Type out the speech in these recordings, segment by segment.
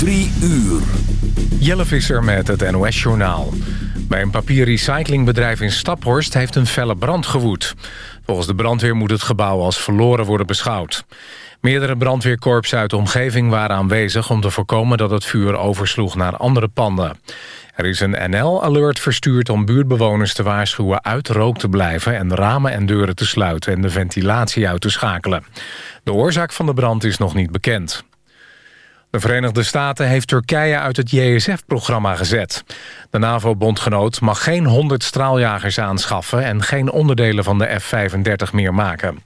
Drie uur. Jelle Visser met het NOS-journaal. Bij een papierrecyclingbedrijf in Staphorst heeft een felle brand gewoed. Volgens de brandweer moet het gebouw als verloren worden beschouwd. Meerdere brandweerkorpsen uit de omgeving waren aanwezig... om te voorkomen dat het vuur oversloeg naar andere panden. Er is een NL-alert verstuurd om buurtbewoners te waarschuwen... uit rook te blijven en ramen en deuren te sluiten... en de ventilatie uit te schakelen. De oorzaak van de brand is nog niet bekend. De Verenigde Staten heeft Turkije uit het JSF-programma gezet. De NAVO-bondgenoot mag geen 100 straaljagers aanschaffen... en geen onderdelen van de F-35 meer maken.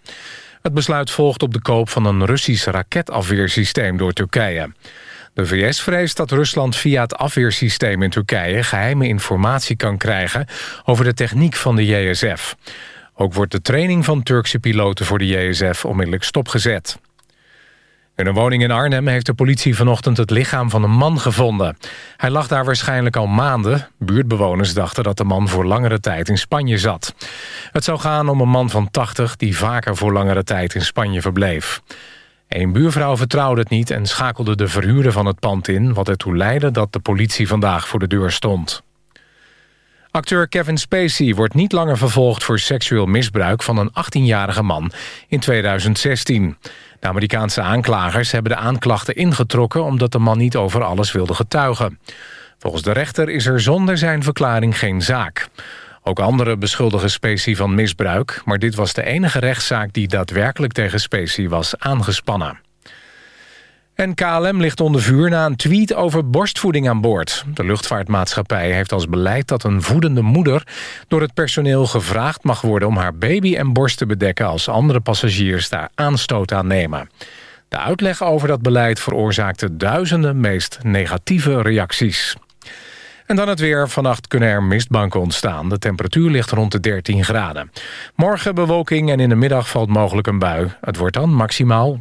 Het besluit volgt op de koop van een Russisch raketafweersysteem door Turkije. De VS vreest dat Rusland via het afweersysteem in Turkije... geheime informatie kan krijgen over de techniek van de JSF. Ook wordt de training van Turkse piloten voor de JSF onmiddellijk stopgezet. In een woning in Arnhem heeft de politie vanochtend het lichaam van een man gevonden. Hij lag daar waarschijnlijk al maanden. Buurtbewoners dachten dat de man voor langere tijd in Spanje zat. Het zou gaan om een man van 80 die vaker voor langere tijd in Spanje verbleef. Een buurvrouw vertrouwde het niet en schakelde de verhuurder van het pand in... wat ertoe leidde dat de politie vandaag voor de deur stond. Acteur Kevin Spacey wordt niet langer vervolgd voor seksueel misbruik van een 18-jarige man in 2016. De Amerikaanse aanklagers hebben de aanklachten ingetrokken... omdat de man niet over alles wilde getuigen. Volgens de rechter is er zonder zijn verklaring geen zaak. Ook anderen beschuldigen Spacey van misbruik... maar dit was de enige rechtszaak die daadwerkelijk tegen Spacey was aangespannen. En KLM ligt onder vuur na een tweet over borstvoeding aan boord. De luchtvaartmaatschappij heeft als beleid dat een voedende moeder... door het personeel gevraagd mag worden om haar baby en borst te bedekken... als andere passagiers daar aanstoot aan nemen. De uitleg over dat beleid veroorzaakte duizenden meest negatieve reacties. En dan het weer. Vannacht kunnen er mistbanken ontstaan. De temperatuur ligt rond de 13 graden. Morgen bewolking en in de middag valt mogelijk een bui. Het wordt dan maximaal...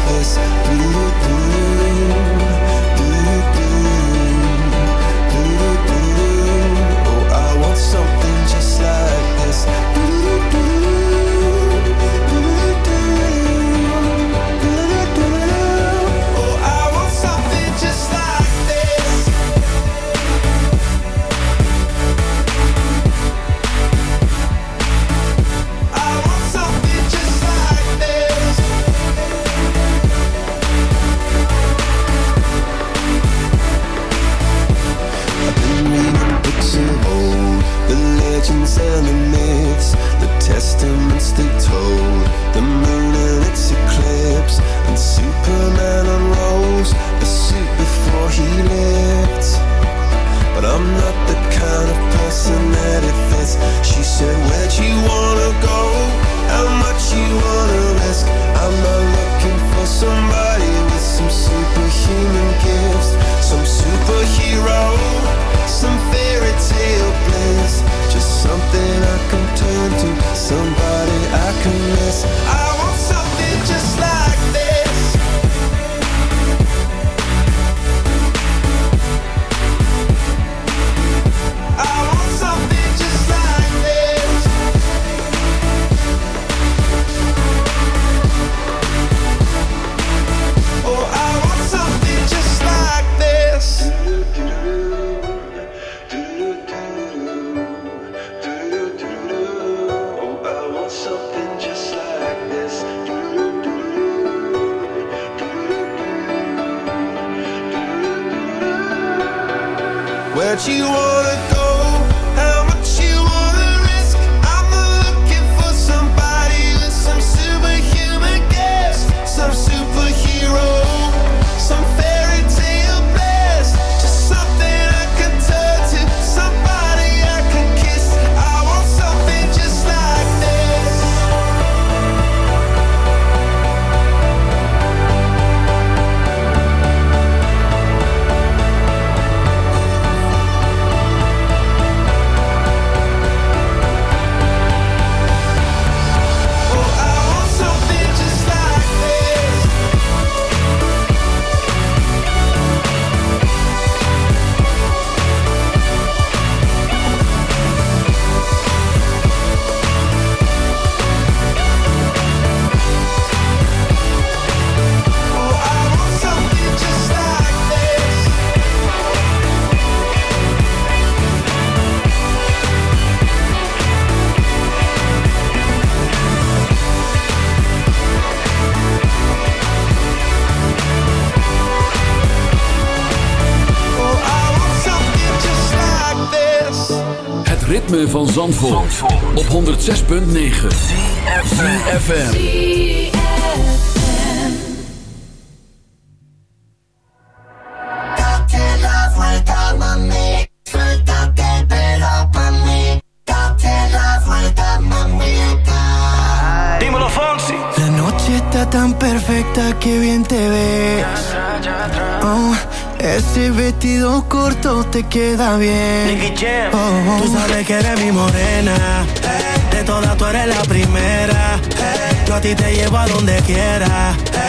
Zandvoort, op 106.9 CFFM Dímelo Fonsi. La noche está tan perfecta que bien te ves. Oh, ese vestido corto te queda bien. Nicky Jam. Oh, Tú sabes que eres mi morena. eh. De todas tú eres la primera. eh. Yo a ti te llevo a donde quiera. eh.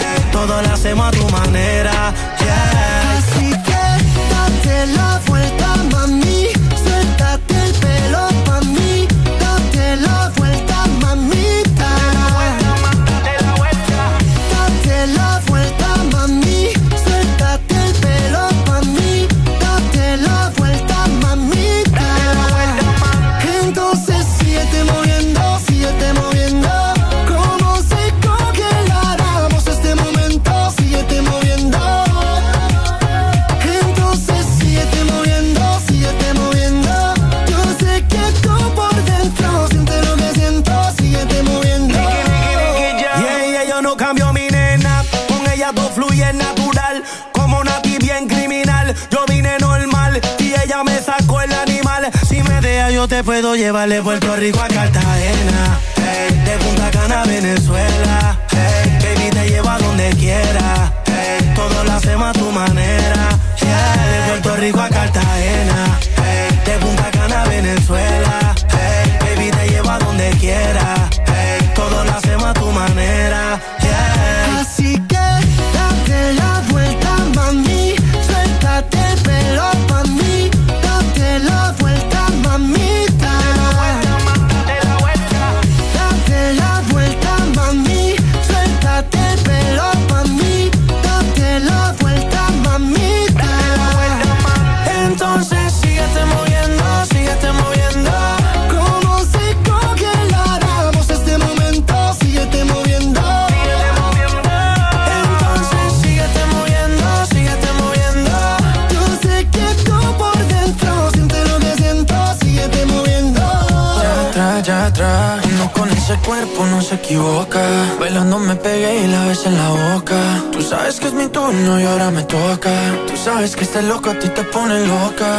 Atrás. Uno con ese cuerpo no se equivoca. Bailando me pegué y la ves en la boca. Tú sabes que es mi turno y ahora me toca. Tú sabes que este loco a ti te pone loca.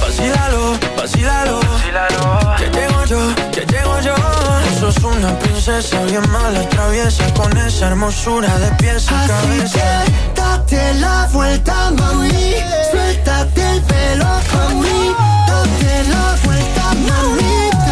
Vacílalo, vacílalo. Que llego yo, que llego yo. Tú sos una princesa bien mala, traviesa. Con esa hermosura de pies a Así cabeza. que date la vuelta, mami. Suéltate el pelo, mami. Date la vuelta, mamita.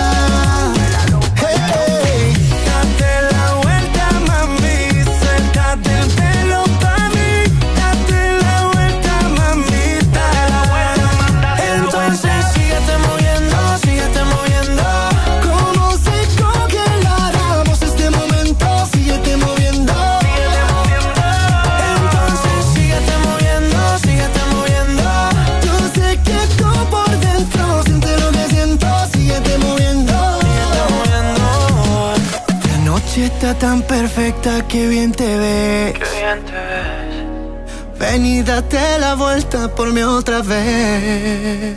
Está tan perfecta que bien te ves. Qué bien te ves. Ven y date la vuelta por mí otra vez.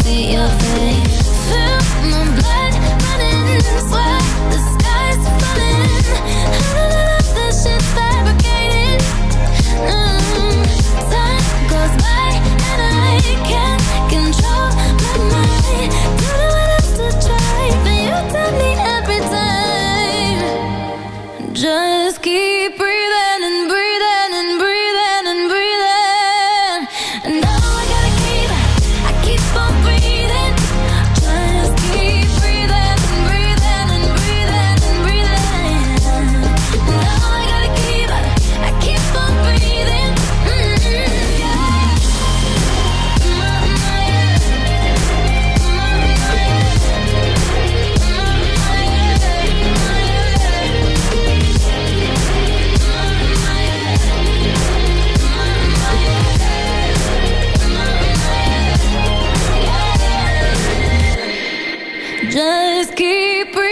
see your face. just keep breathing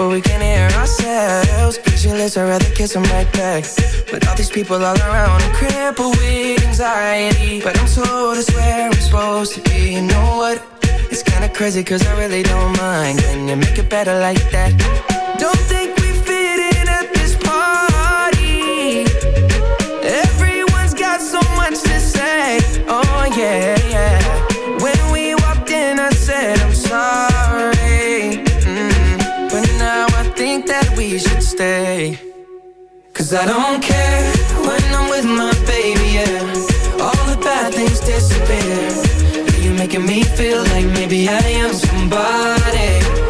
but we can't hear ourselves. Pictureless, I'd rather kiss them right back. But all these people all around, I'm crippled with anxiety. But I'm told it's where I'm supposed to be. You know what? It's kinda crazy cause I really don't mind. Can you make it better like that? Don't think we fit in at this party. Everyone's got so much to say. Oh yeah, stay. Cause I don't care when I'm with my baby, yeah. All the bad things disappear. You're making me feel like maybe I am somebody.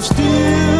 I've still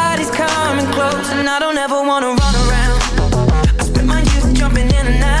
close, and I don't ever wanna run around. I spent my youth jumping in and out,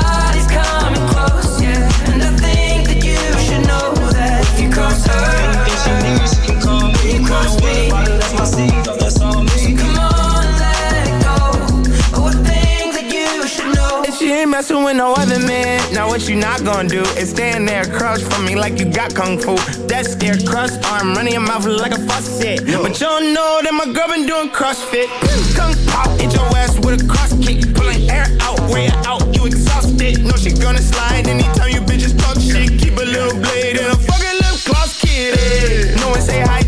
messing with no other man, now what you not gonna do is stand there across for me like you got kung fu. That stare crust arm running your mouth like a faucet. But you don't know that my girl been doing CrossFit. Kung pop, hit your ass with a cross kick. Pulling air out, way out, you exhausted. No, she gonna slide anytime you bitches talk shit. Keep a little blade and a fucking lip gloss kid. No one say hi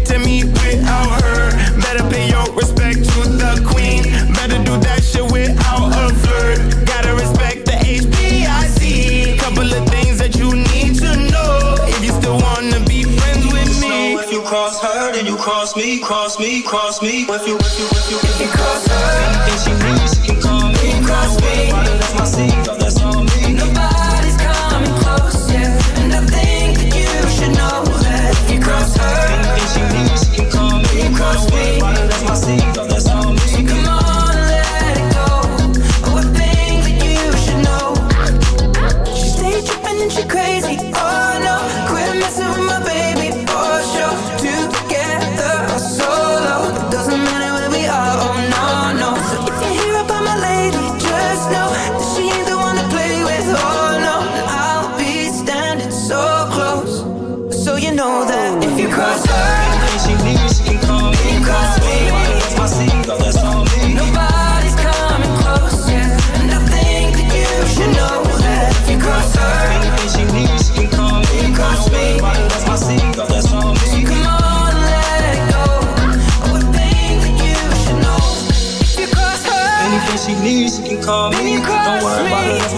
cross me, cross me. If you, if you, if you, if you cross her,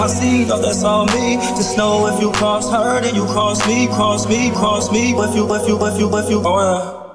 about me. it, that's all me. Just know if you cross her, then you cross me, cross me, cross me. If you, if you, if you, if you, oh yeah.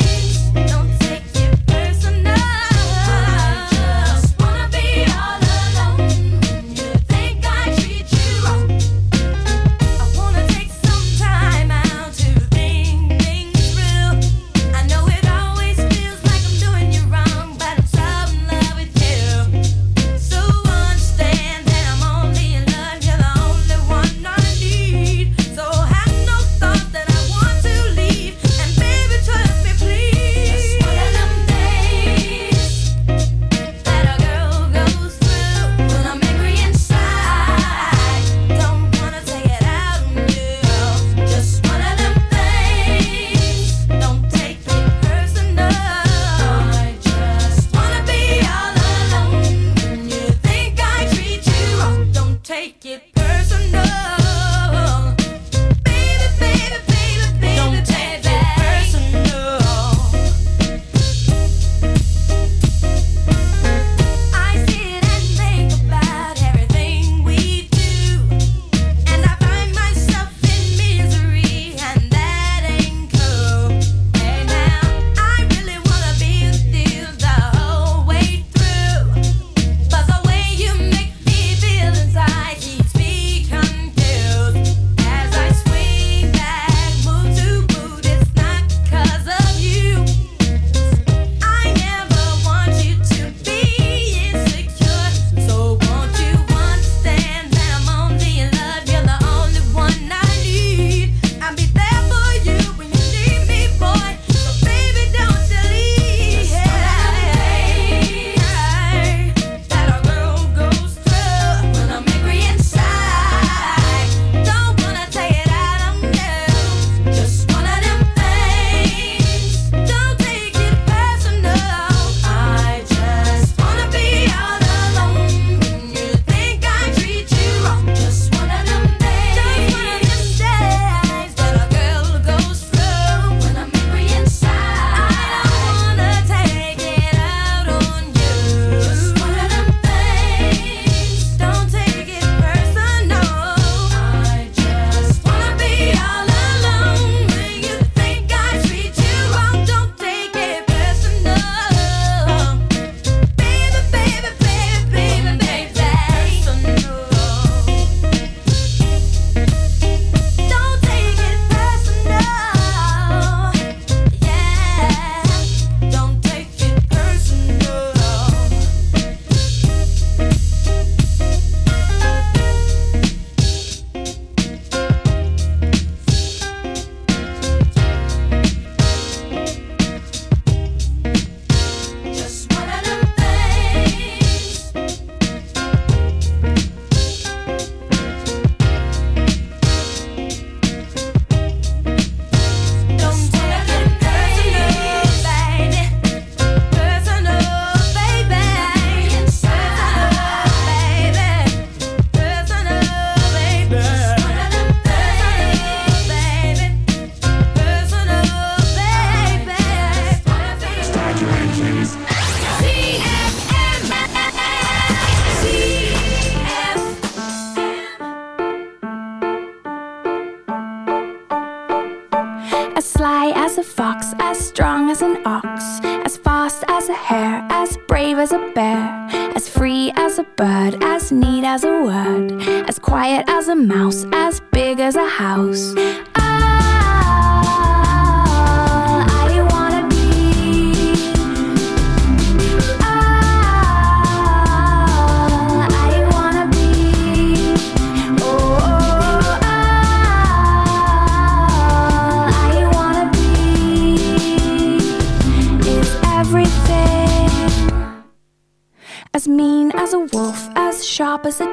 bird, as neat as a word, as quiet as a mouse, as big as a house,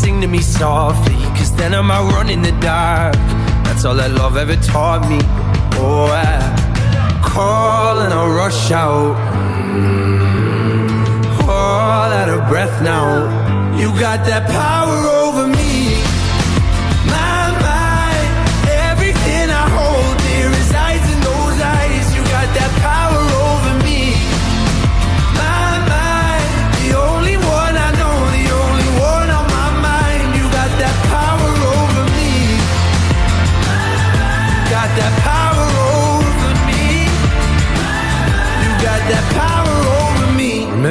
sing to me softly. Cause then I might run in the dark. That's all that love ever taught me. Oh, I call and I rush out. All out of breath now. You got that power oh.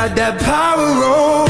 got that power on.